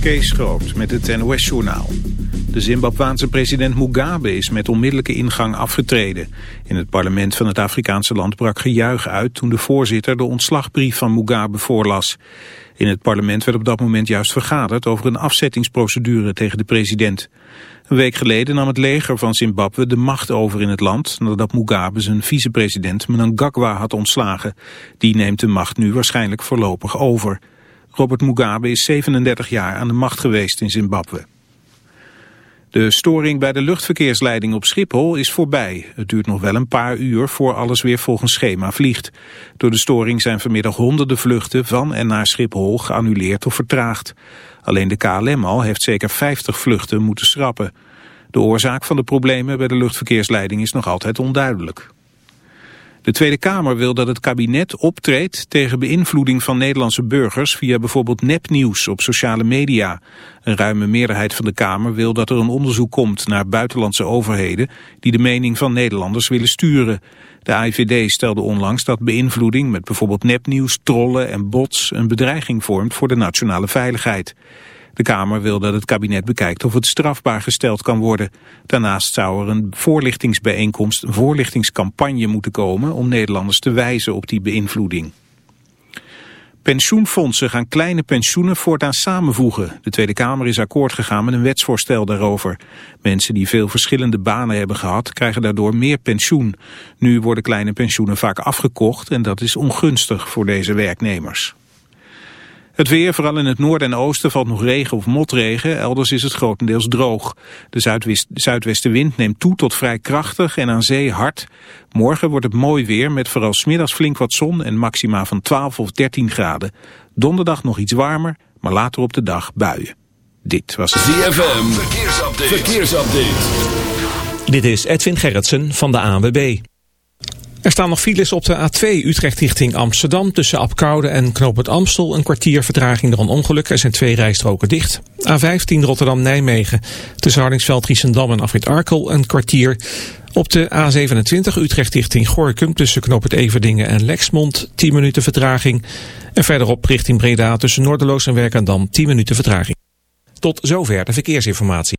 Kees Groot met het NOS-journaal. De Zimbabwaanse president Mugabe is met onmiddellijke ingang afgetreden. In het parlement van het Afrikaanse land brak gejuich uit... toen de voorzitter de ontslagbrief van Mugabe voorlas. In het parlement werd op dat moment juist vergaderd... over een afzettingsprocedure tegen de president. Een week geleden nam het leger van Zimbabwe de macht over in het land... nadat Mugabe zijn vicepresident Mnangagwa had ontslagen. Die neemt de macht nu waarschijnlijk voorlopig over... Robert Mugabe is 37 jaar aan de macht geweest in Zimbabwe. De storing bij de luchtverkeersleiding op Schiphol is voorbij. Het duurt nog wel een paar uur voor alles weer volgens schema vliegt. Door de storing zijn vanmiddag honderden vluchten van en naar Schiphol geannuleerd of vertraagd. Alleen de KLM al heeft zeker 50 vluchten moeten schrappen. De oorzaak van de problemen bij de luchtverkeersleiding is nog altijd onduidelijk. De Tweede Kamer wil dat het kabinet optreedt tegen beïnvloeding van Nederlandse burgers via bijvoorbeeld nepnieuws op sociale media. Een ruime meerderheid van de Kamer wil dat er een onderzoek komt naar buitenlandse overheden die de mening van Nederlanders willen sturen. De AIVD stelde onlangs dat beïnvloeding met bijvoorbeeld nepnieuws, trollen en bots een bedreiging vormt voor de nationale veiligheid. De Kamer wil dat het kabinet bekijkt of het strafbaar gesteld kan worden. Daarnaast zou er een voorlichtingsbijeenkomst, een voorlichtingscampagne moeten komen om Nederlanders te wijzen op die beïnvloeding. Pensioenfondsen gaan kleine pensioenen voortaan samenvoegen. De Tweede Kamer is akkoord gegaan met een wetsvoorstel daarover. Mensen die veel verschillende banen hebben gehad, krijgen daardoor meer pensioen. Nu worden kleine pensioenen vaak afgekocht en dat is ongunstig voor deze werknemers. Het weer, vooral in het noorden en oosten, valt nog regen of motregen. Elders is het grotendeels droog. De zuidwest, zuidwestenwind neemt toe tot vrij krachtig en aan zee hard. Morgen wordt het mooi weer met vooral smiddags flink wat zon en maxima van 12 of 13 graden. Donderdag nog iets warmer, maar later op de dag buien. Dit was het ZFM. Verkeersupdate. Verkeersupdate. Dit is Edwin Gerritsen van de ANWB. Er staan nog files op de A2 Utrecht richting Amsterdam. Tussen Apkoude en Knoop Amstel. Een kwartier vertraging door een ongeluk. Er zijn twee rijstroken dicht. A15 Rotterdam-Nijmegen. Tussen Hardingsveld, Riesendam en Afrit Arkel. Een kwartier. Op de A27 Utrecht richting Gorkum. Tussen Knoop Everdingen en Lexmond. 10 minuten vertraging. En verderop richting Breda. Tussen Noorderloos en Werkendam. 10 minuten vertraging. Tot zover de verkeersinformatie.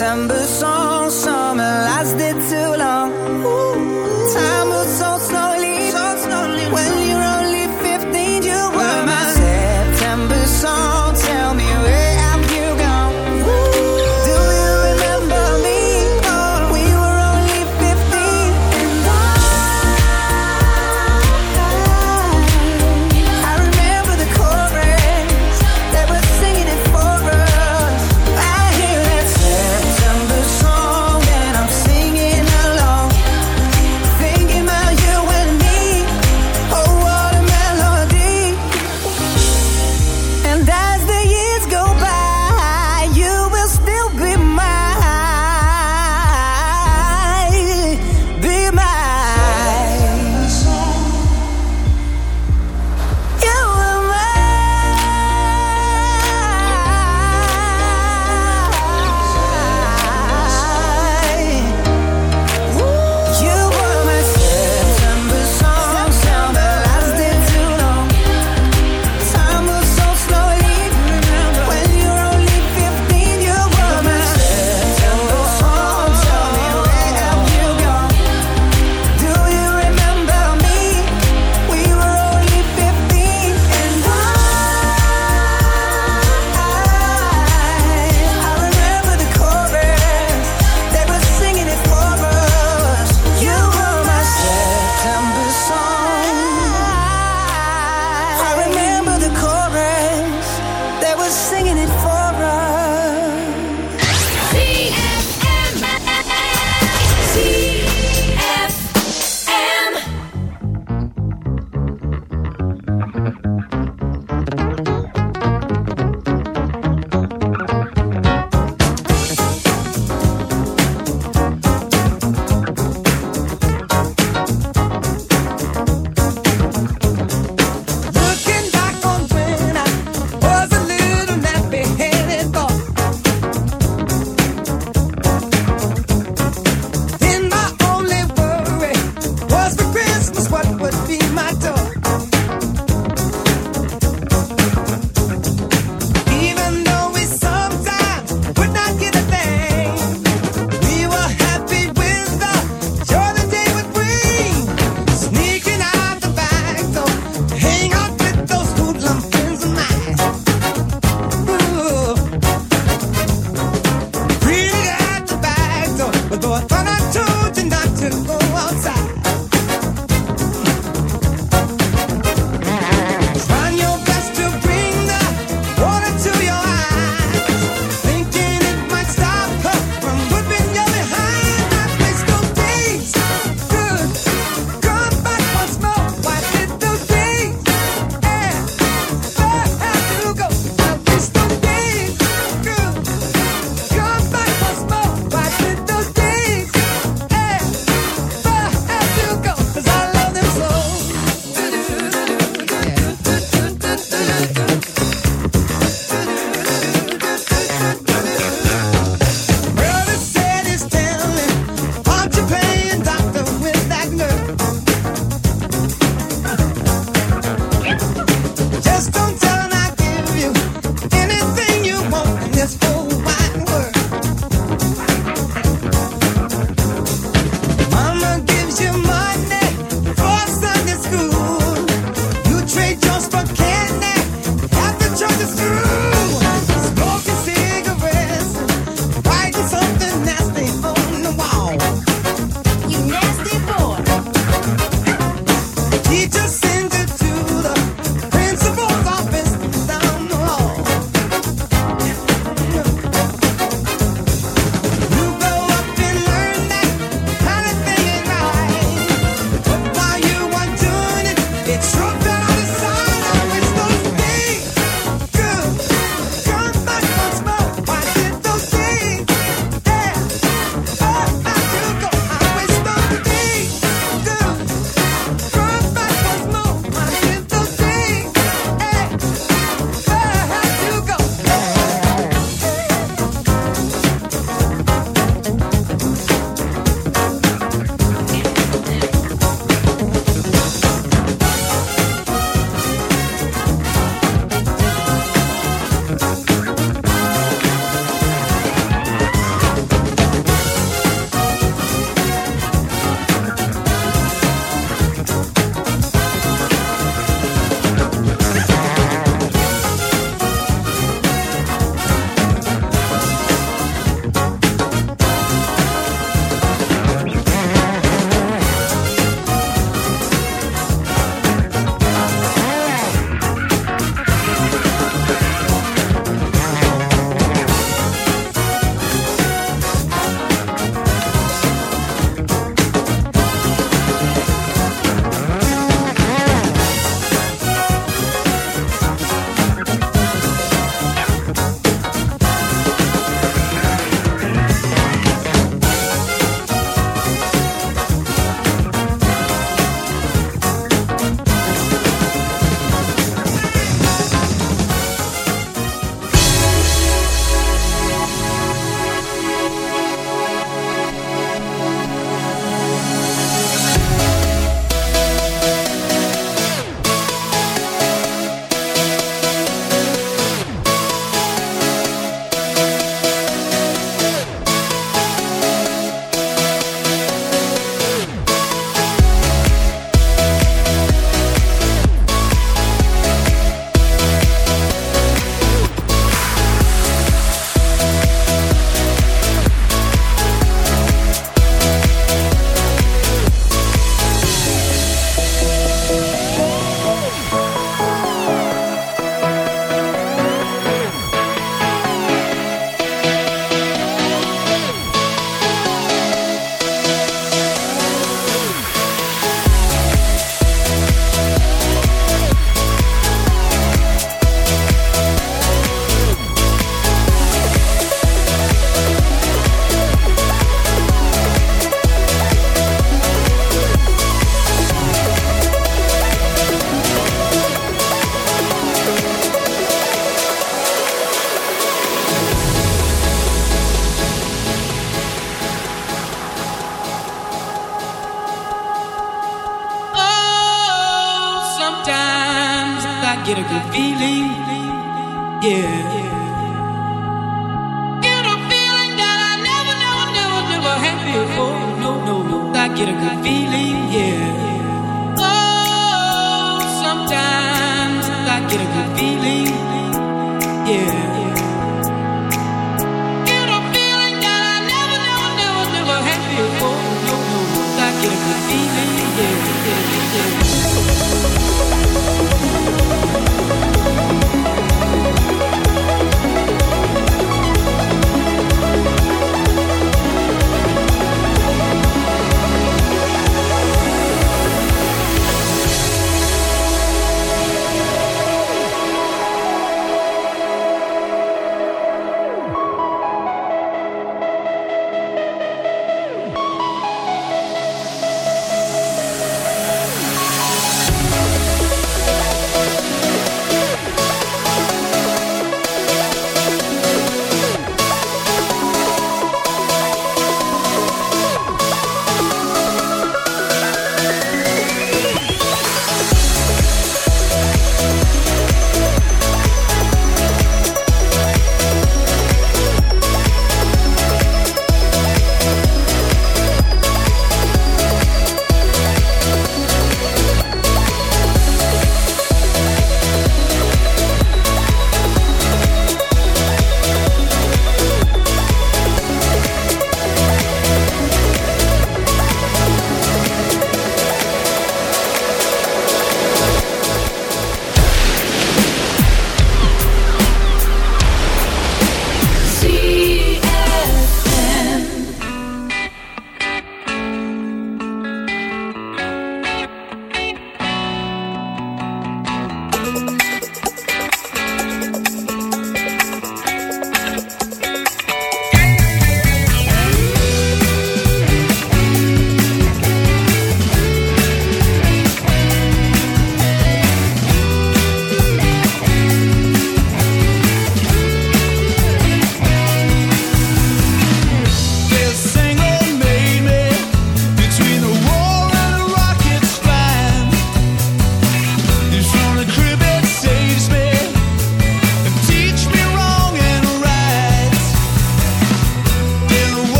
December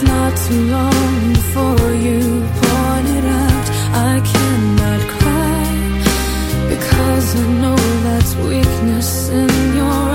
It's not too long before you point it out. I cannot cry because I know that's weakness in your.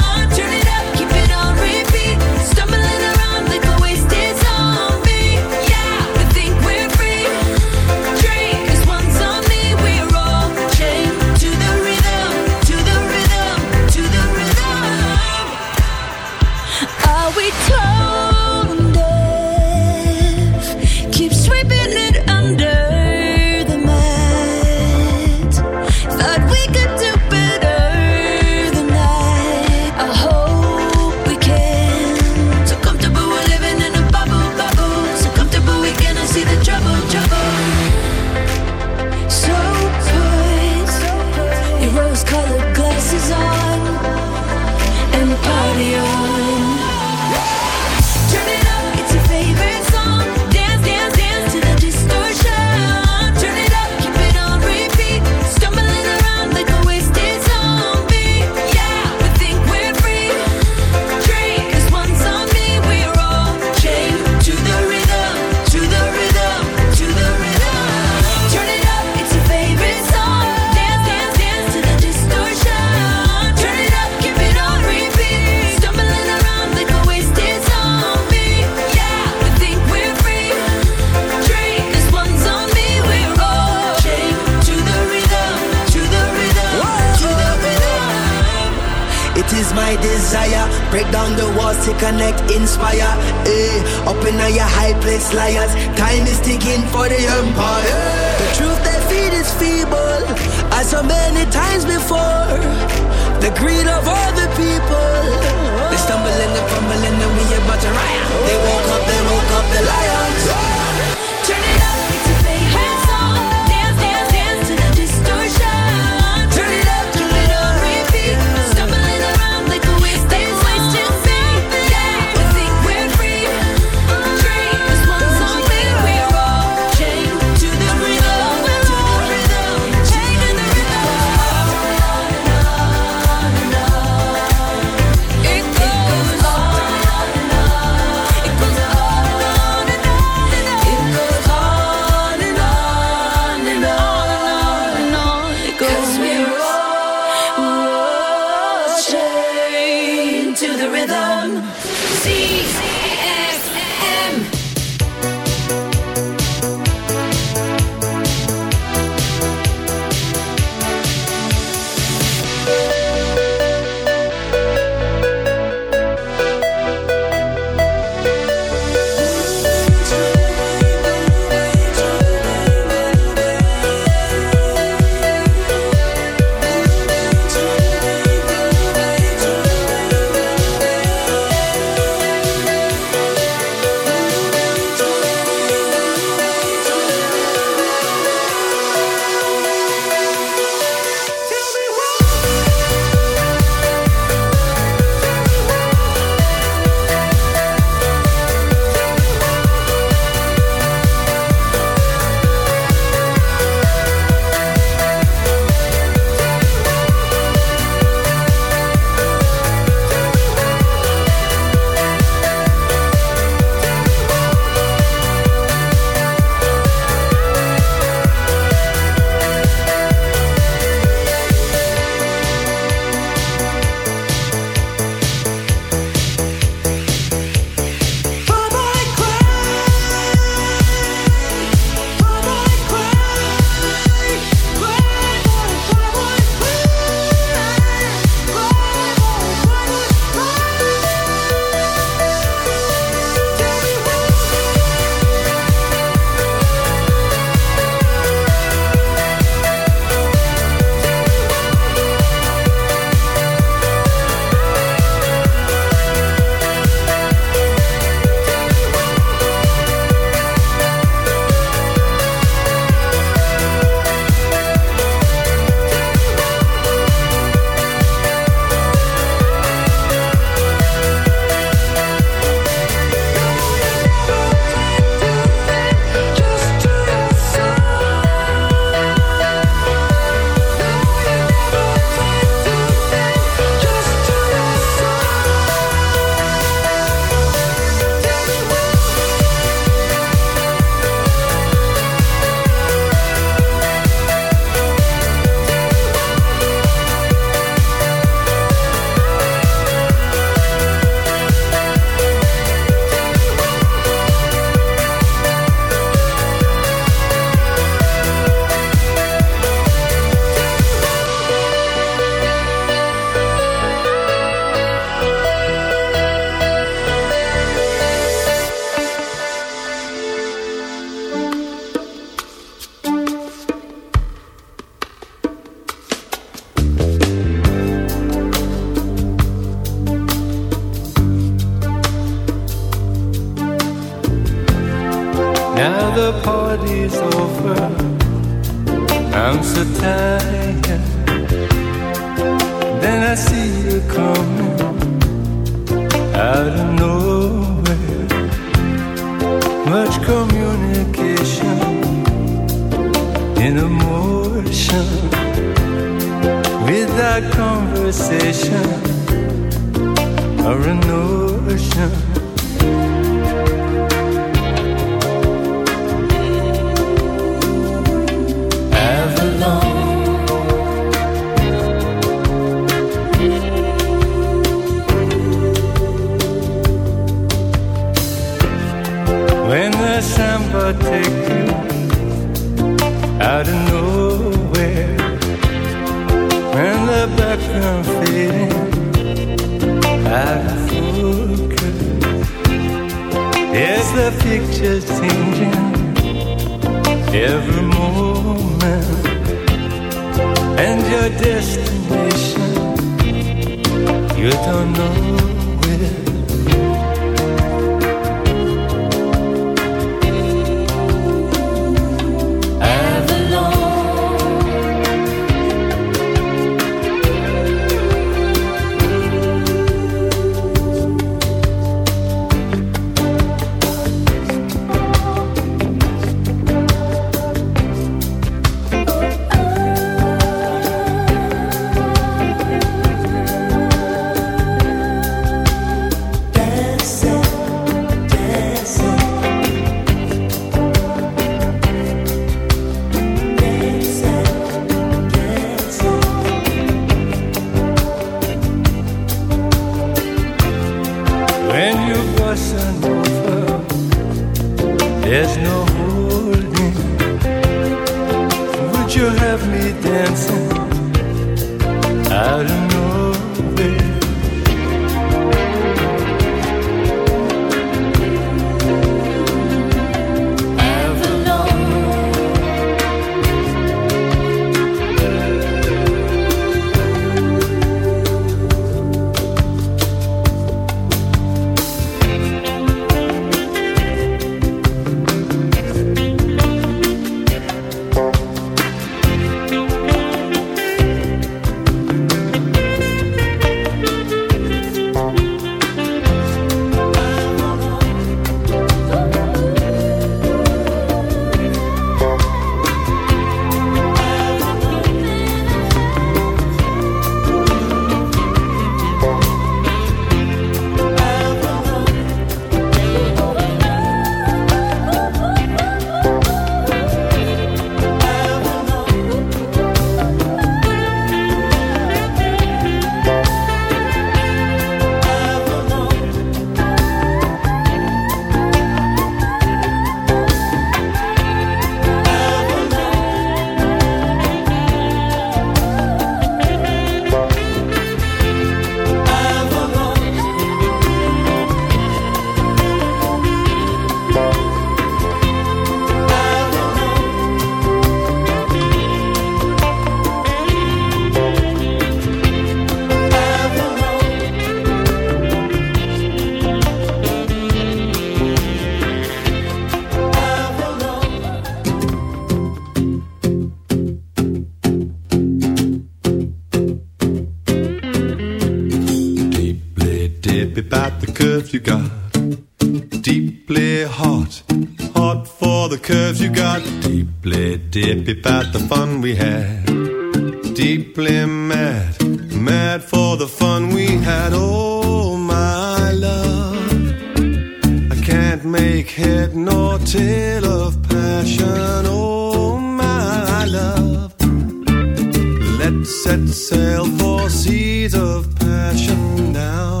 seeds of passion now.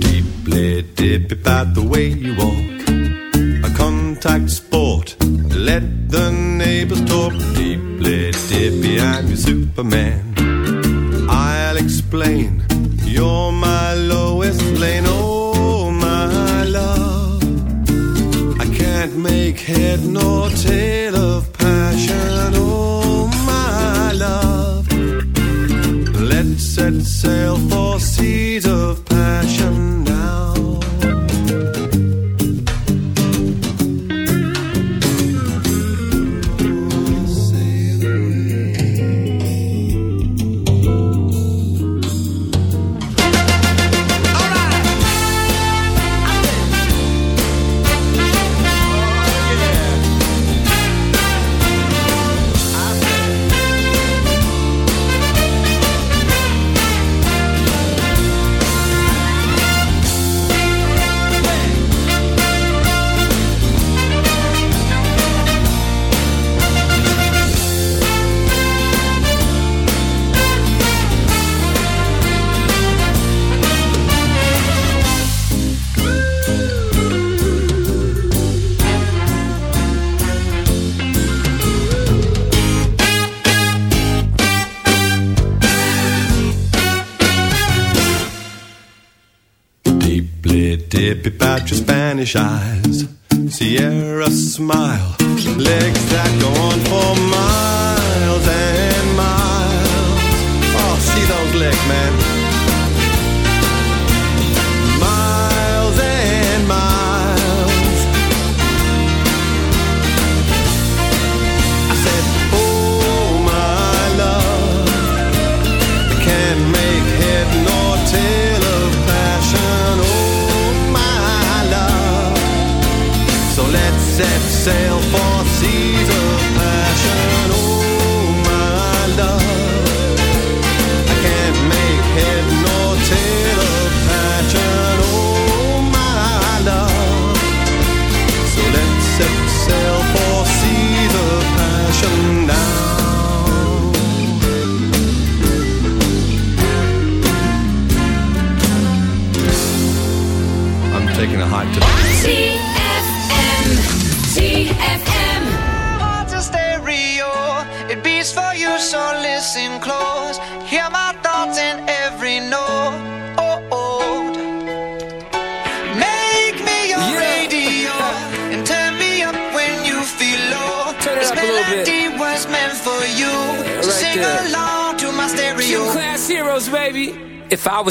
Deeply dip about the way you walk, a contact sport. Let the neighbors talk. Deeply dip, I'm your Superman.